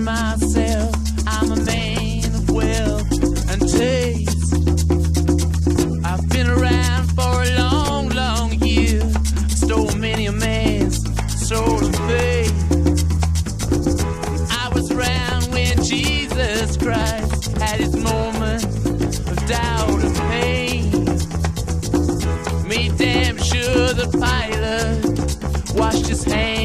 myself. I'm a man of wealth and taste. I've been around for a long, long year. Stole many a man's soul and faith. I was around when Jesus Christ had his moment of doubt and pain. Made damn sure the Pilate washed his hands.